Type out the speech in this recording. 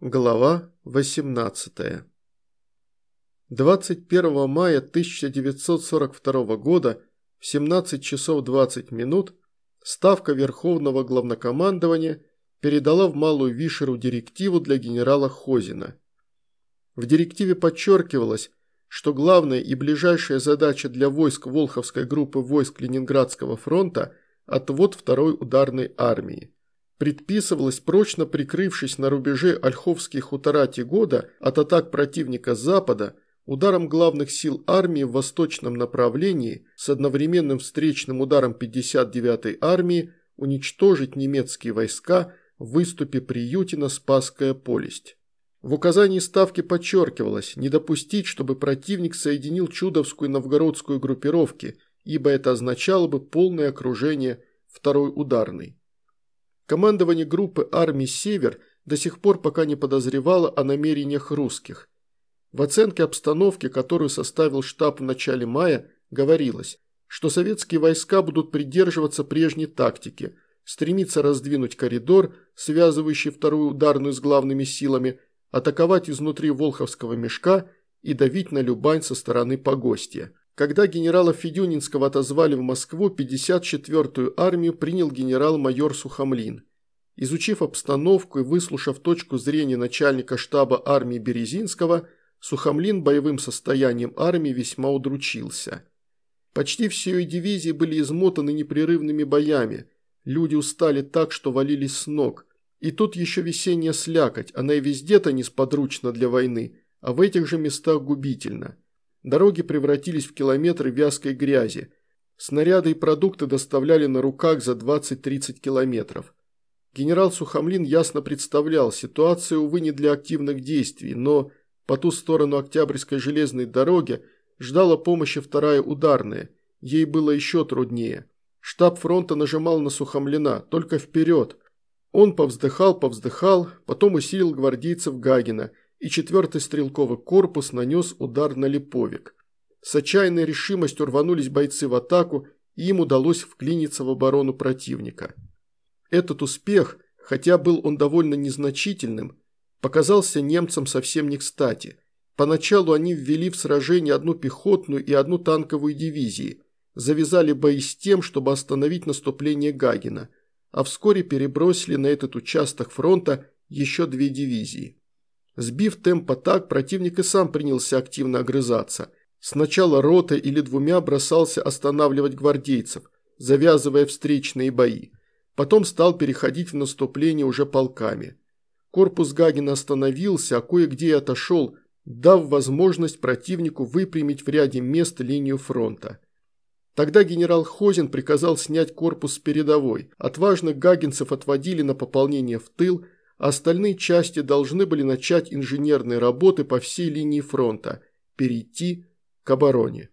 Глава 18 21 мая 1942 года в 17 часов 20 минут Ставка Верховного Главнокомандования передала в Малую Вишеру директиву для генерала Хозина. В директиве подчеркивалось, что главная и ближайшая задача для войск Волховской группы войск Ленинградского фронта – отвод второй ударной армии предписывалось, прочно прикрывшись на рубеже Ольховские хутора года от атак противника запада, ударом главных сил армии в восточном направлении с одновременным встречным ударом 59-й армии уничтожить немецкие войска в выступе Приютина Спасская полесть. В указании Ставки подчеркивалось не допустить, чтобы противник соединил Чудовскую и Новгородскую группировки, ибо это означало бы полное окружение второй ударной. Командование группы армий «Север» до сих пор пока не подозревало о намерениях русских. В оценке обстановки, которую составил штаб в начале мая, говорилось, что советские войска будут придерживаться прежней тактики, стремиться раздвинуть коридор, связывающий вторую ударную с главными силами, атаковать изнутри Волховского мешка и давить на Любань со стороны Погостья. Когда генерала Федюнинского отозвали в Москву, 54-ю армию принял генерал-майор Сухомлин. Изучив обстановку и выслушав точку зрения начальника штаба армии Березинского, Сухомлин боевым состоянием армии весьма удручился. Почти все ее дивизии были измотаны непрерывными боями, люди устали так, что валились с ног. И тут еще весенняя слякоть, она и везде-то несподручна для войны, а в этих же местах губительна. Дороги превратились в километры вязкой грязи. Снаряды и продукты доставляли на руках за 20-30 километров. Генерал Сухомлин ясно представлял, ситуация, увы, не для активных действий, но по ту сторону Октябрьской железной дороги ждала помощи вторая ударная. Ей было еще труднее. Штаб фронта нажимал на Сухомлина, только вперед. Он повздыхал, повздыхал, потом усилил гвардейцев Гагина – и 4-й стрелковый корпус нанес удар на Липовик. С отчаянной решимостью рванулись бойцы в атаку, и им удалось вклиниться в оборону противника. Этот успех, хотя был он довольно незначительным, показался немцам совсем не кстати. Поначалу они ввели в сражение одну пехотную и одну танковую дивизии, завязали бои с тем, чтобы остановить наступление Гагина, а вскоре перебросили на этот участок фронта еще две дивизии. Сбив темпа так, противник и сам принялся активно огрызаться. Сначала рота или двумя бросался останавливать гвардейцев, завязывая встречные бои. Потом стал переходить в наступление уже полками. Корпус Гагина остановился, а кое-где и отошел, дав возможность противнику выпрямить в ряде мест линию фронта. Тогда генерал Хозин приказал снять корпус с передовой. Отважных гагинцев отводили на пополнение в тыл – остальные части должны были начать инженерные работы по всей линии фронта, перейти к обороне.